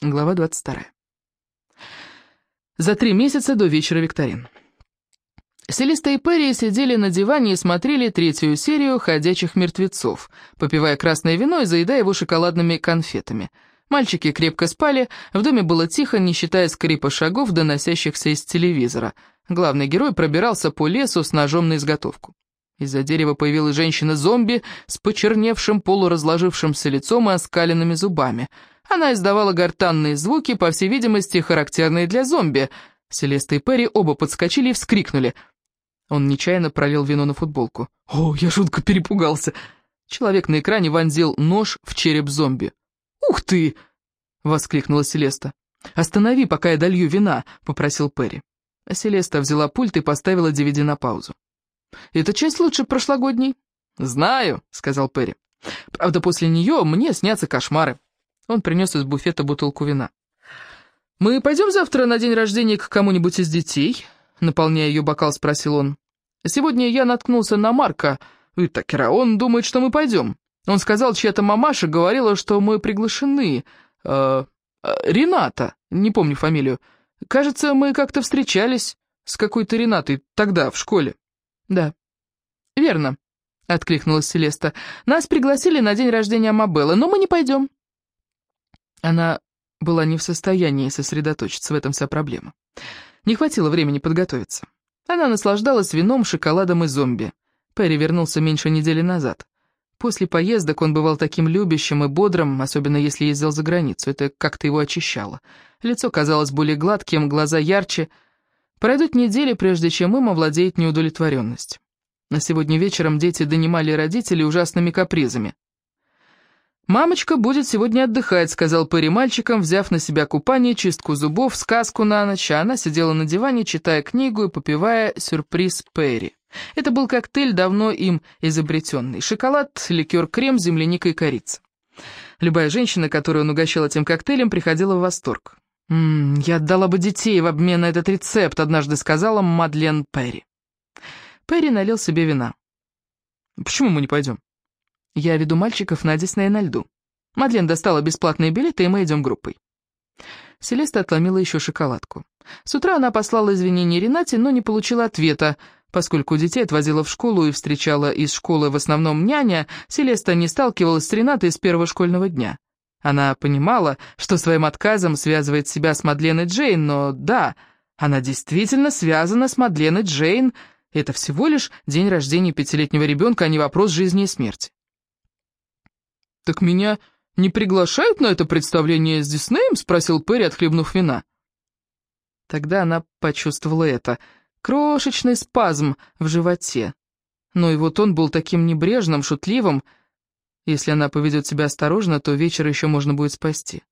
Глава 22. За три месяца до вечера викторин. Селеста и Перри сидели на диване и смотрели третью серию «Ходячих мертвецов», попивая красное вино и заедая его шоколадными конфетами. Мальчики крепко спали, в доме было тихо, не считая скрипа шагов, доносящихся из телевизора. Главный герой пробирался по лесу с ножом на изготовку. Из-за дерева появилась женщина-зомби с почерневшим полуразложившимся лицом и оскаленными зубами — она издавала гортанные звуки, по всей видимости, характерные для зомби. Селеста и Перри оба подскочили и вскрикнули. Он нечаянно пролил вино на футболку. «О, я жутко перепугался!» Человек на экране вонзил нож в череп зомби. «Ух ты!» — воскликнула Селеста. «Останови, пока я долью вина», — попросил Перри. Селеста взяла пульт и поставила DVD на паузу. «Эта часть лучше прошлогодней». «Знаю», — сказал Перри. «Правда, после нее мне снятся кошмары». Он принес из буфета бутылку вина. «Мы пойдем завтра на день рождения к кому-нибудь из детей?» Наполняя ее бокал, спросил он. «Сегодня я наткнулся на Марка Уитакера. Он думает, что мы пойдем. Он сказал, чья-то мамаша говорила, что мы приглашены. Э, э, Рената, не помню фамилию. Кажется, мы как-то встречались с какой-то Ренатой тогда, в школе». «Да, верно», — откликнулась Селеста. «Нас пригласили на день рождения Амабеллы, но мы не пойдем». Она была не в состоянии сосредоточиться, в этом вся проблема. Не хватило времени подготовиться. Она наслаждалась вином, шоколадом и зомби. Перри вернулся меньше недели назад. После поездок он бывал таким любящим и бодрым, особенно если ездил за границу. Это как-то его очищало. Лицо казалось более гладким, глаза ярче. Пройдут недели, прежде чем им овладеет неудовлетворенность. На сегодня вечером дети донимали родителей ужасными капризами. «Мамочка будет сегодня отдыхать», — сказал Перри мальчикам, взяв на себя купание, чистку зубов, сказку на ночь, а она сидела на диване, читая книгу и попивая сюрприз Перри. Это был коктейль, давно им изобретенный. Шоколад, ликер, крем, земляника и корица. Любая женщина, которую он угощал этим коктейлем, приходила в восторг. «М -м, «Я отдала бы детей в обмен на этот рецепт», — однажды сказала Мадлен Перри. Перри налил себе вина. «Почему мы не пойдем?» Я веду мальчиков на Дисней на льду. Мадлен достала бесплатные билеты, и мы идем группой. Селеста отломила еще шоколадку. С утра она послала извинения Ренате, но не получила ответа. Поскольку детей отвозила в школу и встречала из школы в основном няня, Селеста не сталкивалась с Ренатой с первого школьного дня. Она понимала, что своим отказом связывает себя с Мадленой Джейн, но да, она действительно связана с Мадленой Джейн. Это всего лишь день рождения пятилетнего ребенка, а не вопрос жизни и смерти. «Так меня не приглашают на это представление с Диснеем?» — спросил Перри, отхлебнув вина. Тогда она почувствовала это. Крошечный спазм в животе. Но и вот он был таким небрежным, шутливым. Если она поведет себя осторожно, то вечер еще можно будет спасти.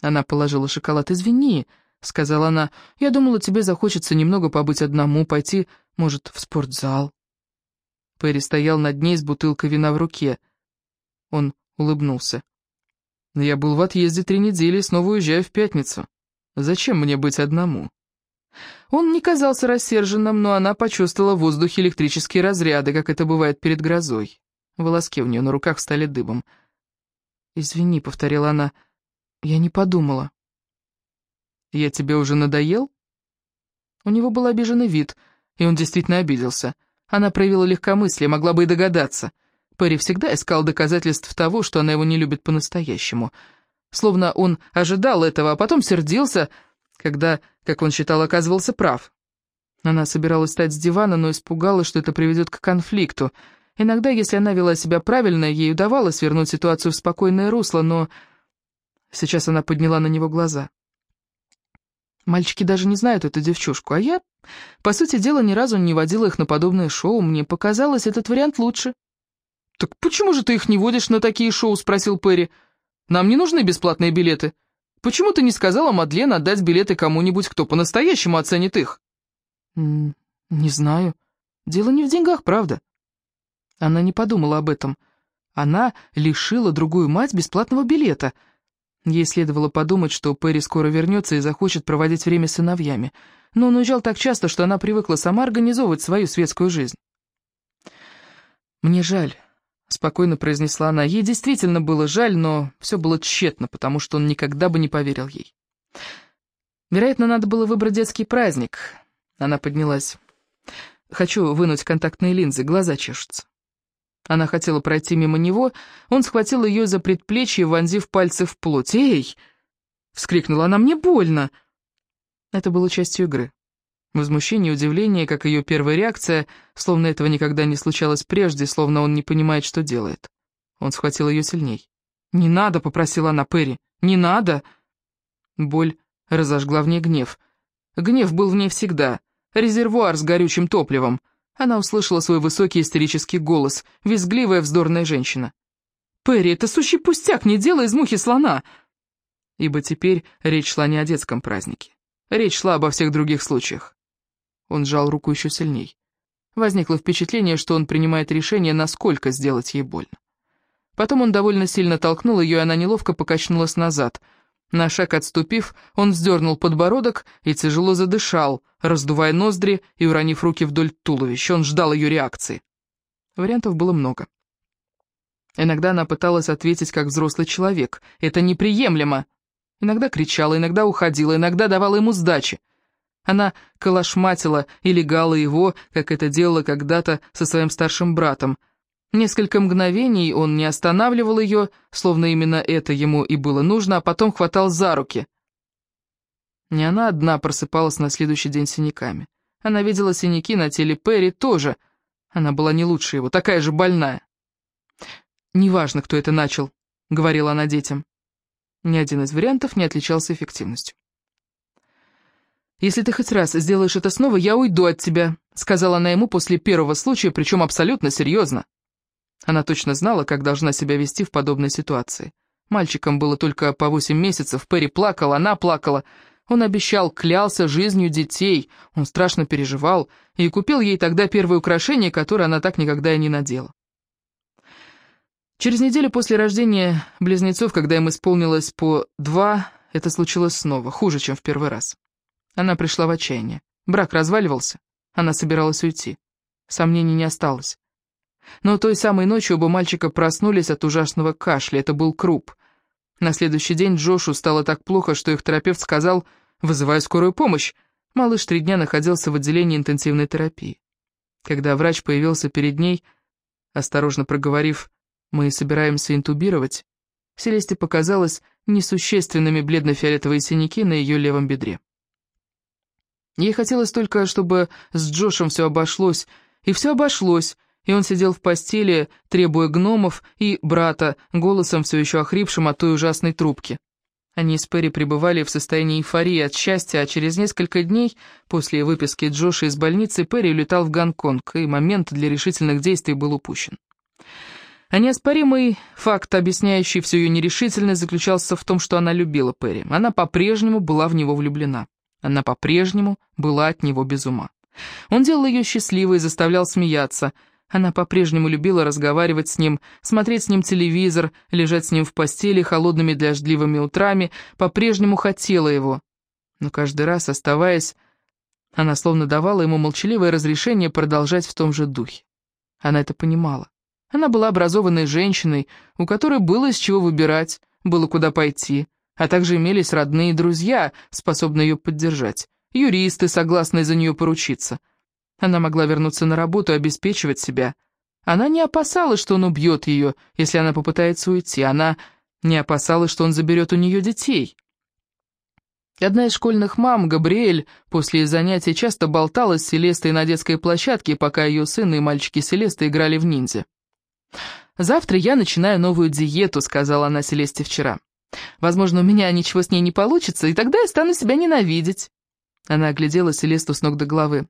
Она положила шоколад. «Извини», — сказала она, — «я думала, тебе захочется немного побыть одному, пойти, может, в спортзал». Перри стоял над ней с бутылкой вина в руке. Он улыбнулся. «Я был в отъезде три недели и снова уезжаю в пятницу. Зачем мне быть одному?» Он не казался рассерженным, но она почувствовала в воздухе электрические разряды, как это бывает перед грозой. Волоски у нее на руках стали дыбом. «Извини», — повторила она, — «я не подумала». «Я тебе уже надоел?» У него был обиженный вид, и он действительно обиделся. Она проявила легкомыслие, могла бы и догадаться — Перри всегда искал доказательств того, что она его не любит по-настоящему. Словно он ожидал этого, а потом сердился, когда, как он считал, оказывался прав. Она собиралась встать с дивана, но испугалась, что это приведет к конфликту. Иногда, если она вела себя правильно, ей удавалось вернуть ситуацию в спокойное русло, но... Сейчас она подняла на него глаза. Мальчики даже не знают эту девчушку, а я, по сути дела, ни разу не водила их на подобное шоу. Мне показалось, этот вариант лучше. «Так почему же ты их не водишь на такие шоу?» — спросил Перри. «Нам не нужны бесплатные билеты. Почему ты не сказала Мадлен отдать билеты кому-нибудь, кто по-настоящему оценит их?» «Не знаю. Дело не в деньгах, правда?» Она не подумала об этом. Она лишила другую мать бесплатного билета. Ей следовало подумать, что Перри скоро вернется и захочет проводить время с сыновьями. Но он уезжал так часто, что она привыкла сама организовывать свою светскую жизнь. «Мне жаль», — спокойно произнесла она. Ей действительно было жаль, но все было тщетно, потому что он никогда бы не поверил ей. Вероятно, надо было выбрать детский праздник. Она поднялась. «Хочу вынуть контактные линзы, глаза чешутся». Она хотела пройти мимо него, он схватил ее за предплечье, вонзив пальцы в плоть. «Эй!» — вскрикнула она, «мне больно!» Это было частью игры. Возмущение, удивление, как ее первая реакция, словно этого никогда не случалось прежде, словно он не понимает, что делает. Он схватил ее сильней. «Не надо», — попросила она Перри, — «не надо». Боль разожгла в ней гнев. Гнев был в ней всегда. Резервуар с горючим топливом. Она услышала свой высокий истерический голос, визгливая вздорная женщина. «Перри, это сущий пустяк, не делай из мухи слона!» Ибо теперь речь шла не о детском празднике. Речь шла обо всех других случаях. Он сжал руку еще сильней. Возникло впечатление, что он принимает решение, насколько сделать ей больно. Потом он довольно сильно толкнул ее, и она неловко покачнулась назад. На шаг отступив, он вздернул подбородок и тяжело задышал, раздувая ноздри и уронив руки вдоль туловища. Он ждал ее реакции. Вариантов было много. Иногда она пыталась ответить как взрослый человек. «Это неприемлемо!» Иногда кричала, иногда уходила, иногда давала ему сдачи. Она калашматила и легала его, как это делала когда-то со своим старшим братом. Несколько мгновений он не останавливал ее, словно именно это ему и было нужно, а потом хватал за руки. Не она одна просыпалась на следующий день синяками. Она видела синяки на теле Перри тоже. Она была не лучше его, такая же больная. «Неважно, кто это начал», — говорила она детям. Ни один из вариантов не отличался эффективностью. «Если ты хоть раз сделаешь это снова, я уйду от тебя», — сказала она ему после первого случая, причем абсолютно серьезно. Она точно знала, как должна себя вести в подобной ситуации. Мальчикам было только по восемь месяцев, Перри плакал, она плакала. Он обещал, клялся жизнью детей, он страшно переживал и купил ей тогда первое украшение, которое она так никогда и не надела. Через неделю после рождения близнецов, когда им исполнилось по два, это случилось снова, хуже, чем в первый раз. Она пришла в отчаяние. Брак разваливался, она собиралась уйти. Сомнений не осталось. Но той самой ночью оба мальчика проснулись от ужасного кашля, это был круп. На следующий день Джошу стало так плохо, что их терапевт сказал «вызывай скорую помощь». Малыш три дня находился в отделении интенсивной терапии. Когда врач появился перед ней, осторожно проговорив «мы собираемся интубировать», Селесте показалось несущественными бледно-фиолетовые синяки на ее левом бедре. Ей хотелось только, чтобы с Джошем все обошлось, и все обошлось, и он сидел в постели, требуя гномов и брата, голосом все еще охрипшим от той ужасной трубки. Они с Перри пребывали в состоянии эйфории от счастья, а через несколько дней после выписки Джоша из больницы Перри улетал в Гонконг, и момент для решительных действий был упущен. А неоспоримый факт, объясняющий всю ее нерешительность, заключался в том, что она любила Перри. Она по-прежнему была в него влюблена. Она по-прежнему была от него без ума. Он делал ее счастливой и заставлял смеяться. Она по-прежнему любила разговаривать с ним, смотреть с ним телевизор, лежать с ним в постели холодными дождливыми утрами, по-прежнему хотела его. Но каждый раз, оставаясь, она словно давала ему молчаливое разрешение продолжать в том же духе. Она это понимала. Она была образованной женщиной, у которой было из чего выбирать, было куда пойти а также имелись родные друзья, способные ее поддержать, юристы, согласные за нее поручиться. Она могла вернуться на работу и обеспечивать себя. Она не опасалась, что он убьет ее, если она попытается уйти. Она не опасалась, что он заберет у нее детей. Одна из школьных мам, Габриэль, после занятий часто болталась с Селестой на детской площадке, пока ее сын и мальчики Селесты играли в ниндзя. «Завтра я начинаю новую диету», — сказала она Селесте вчера. Возможно, у меня ничего с ней не получится, и тогда я стану себя ненавидеть». Она оглядела Селесту с ног до головы.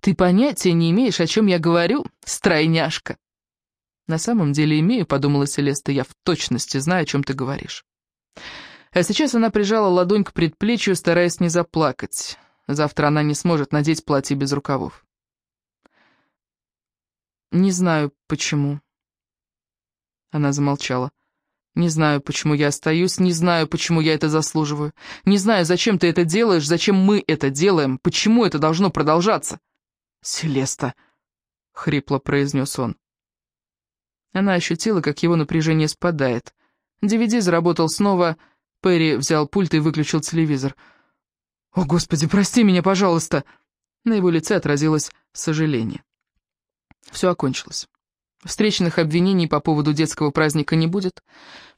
«Ты понятия не имеешь, о чем я говорю, стройняшка». «На самом деле имею», — подумала Селеста, — «я в точности знаю, о чем ты говоришь». А сейчас она прижала ладонь к предплечью, стараясь не заплакать. Завтра она не сможет надеть платье без рукавов. «Не знаю, почему». Она замолчала. Не знаю, почему я остаюсь, не знаю, почему я это заслуживаю. Не знаю, зачем ты это делаешь, зачем мы это делаем, почему это должно продолжаться. «Селеста», — хрипло произнес он. Она ощутила, как его напряжение спадает. DVD заработал снова, Перри взял пульт и выключил телевизор. «О, Господи, прости меня, пожалуйста!» На его лице отразилось сожаление. Все окончилось. Встречных обвинений по поводу детского праздника не будет.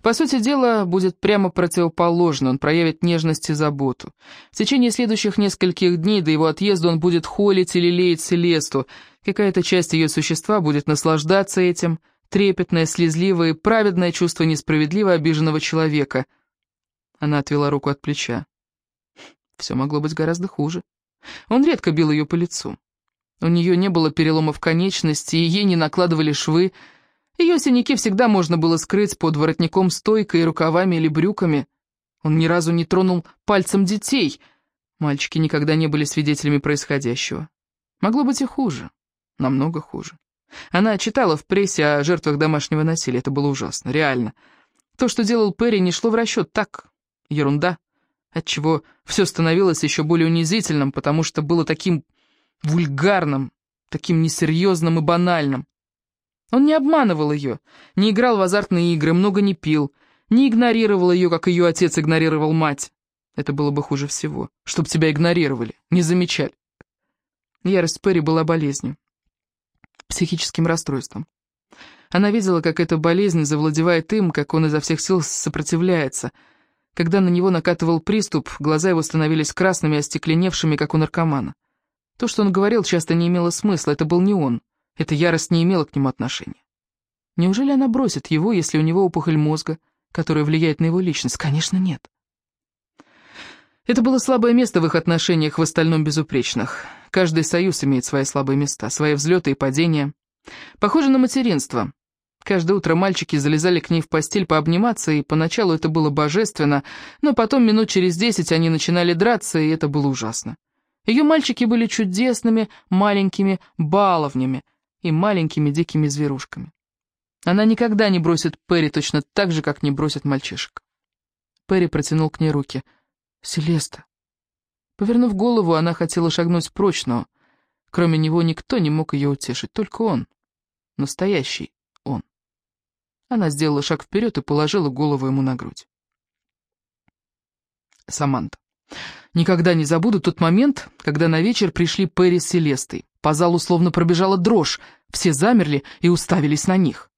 По сути дела, будет прямо противоположно, он проявит нежность и заботу. В течение следующих нескольких дней до его отъезда он будет холить или леять Селесту. Какая-то часть ее существа будет наслаждаться этим, трепетное, слезливое и праведное чувство несправедливо обиженного человека. Она отвела руку от плеча. Все могло быть гораздо хуже. Он редко бил ее по лицу. У нее не было переломов конечности, и ей не накладывали швы. Ее синяки всегда можно было скрыть под воротником стойкой, рукавами или брюками. Он ни разу не тронул пальцем детей. Мальчики никогда не были свидетелями происходящего. Могло быть и хуже. Намного хуже. Она читала в прессе о жертвах домашнего насилия. Это было ужасно, реально. То, что делал Перри, не шло в расчет. Так, ерунда. Отчего все становилось еще более унизительным, потому что было таким вульгарным, таким несерьезным и банальным. Он не обманывал ее, не играл в азартные игры, много не пил, не игнорировал ее, как ее отец игнорировал мать. Это было бы хуже всего, чтоб тебя игнорировали, не замечали. Ярость Перри была болезнью, психическим расстройством. Она видела, как эта болезнь завладевает им, как он изо всех сил сопротивляется. Когда на него накатывал приступ, глаза его становились красными, остекленевшими, как у наркомана. То, что он говорил, часто не имело смысла, это был не он. Эта ярость не имела к нему отношения. Неужели она бросит его, если у него опухоль мозга, которая влияет на его личность? Конечно, нет. Это было слабое место в их отношениях, в остальном безупречных. Каждый союз имеет свои слабые места, свои взлеты и падения. Похоже на материнство. Каждое утро мальчики залезали к ней в постель пообниматься, и поначалу это было божественно, но потом минут через десять они начинали драться, и это было ужасно. Ее мальчики были чудесными маленькими баловнями и маленькими дикими зверушками. Она никогда не бросит Перри точно так же, как не бросит мальчишек. Перри протянул к ней руки. «Селеста». Повернув голову, она хотела шагнуть прочь, но кроме него никто не мог ее утешить, только он. Настоящий он. Она сделала шаг вперед и положила голову ему на грудь. Саманта. Никогда не забуду тот момент, когда на вечер пришли Перри с Селестой. По залу словно пробежала дрожь, все замерли и уставились на них.